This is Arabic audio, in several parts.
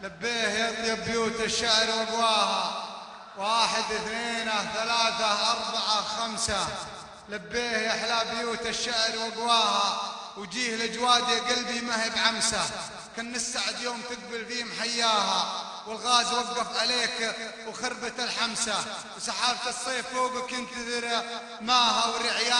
لبيه يطيب بيوت الشعر وقواها واحد اثنين ثلاثة أربعة خمسة. لبيه يحلى بيوت الشعر وقواها وجيه الجواد يا قلبي ما هي بعمسة. كن السعد يوم تقبل فيه محياها. والغاز وقف عليك وخربت الحمسة. وسحابة الصيف فوقك ينتظر ماها ورعيان الأرض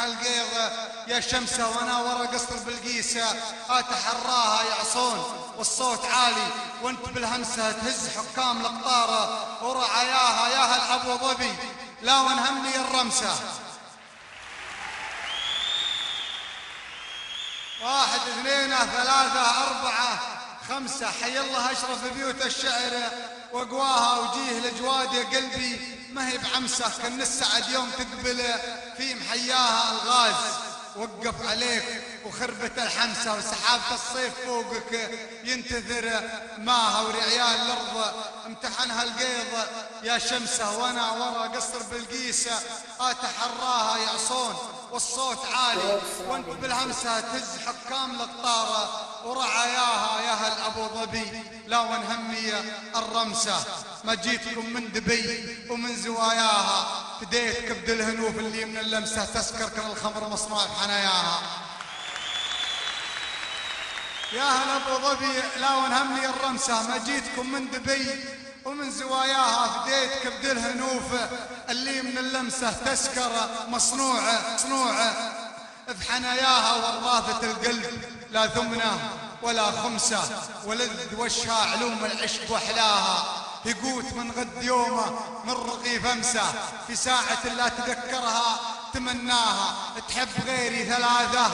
امتحنها القيض يا شمسة وأنا ورا قصر بالقيسة أتحراها يعصون والصوت عالي. وأنت بالهمسة تهز حكام القطارة ورعاياها يا هل ابو ظبي لا ونهمني الرمسة. واحد اثنين ثلاثة أربعة خمسة. حي الله أشرف بيوت الشعر. وقواها وجيه الأجواد يا قلبي. ما هي بعمسة كن السعد يوم تقبل في محياها الغاز. وقف عليك وخربت الحمسة وسحابة الصيف فوقك. ينتثر ماها ورعيال الأرض امتحنها القيض. يا شمسة وأنا ورا قصر بالقيسة أتحراها يعصون والصوت عالي. وانت بالهمسة تز حكام القطارة ورعاياها يا هل أبو ظبي. لا ونهمي الرمسة. ما جيتكم من دبي ومن زواياها. فديت كبد الهنوف اللي من اللمسة تسكر كان الخمر مصنوع بحناياها. يا هل أبو ظبي لا ونهمي الرمسة. ما جيتكم من دبي ومن زواياها فديت كبد الهنوف اللي من اللمسة تسكر مصنوعة مصنوعة بحناياها. وراثة القلب لا ثمنة ولا خمسة ولذ وشها علوم العشق وحلاها. يقوت من غد يومه من رغيف أمسه في ساعة لا تذكرها تمناها. تحب غيري ثلاثة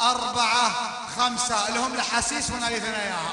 أربعة خمسة لهم الحسيس ونالي ثناياها